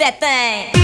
that thing.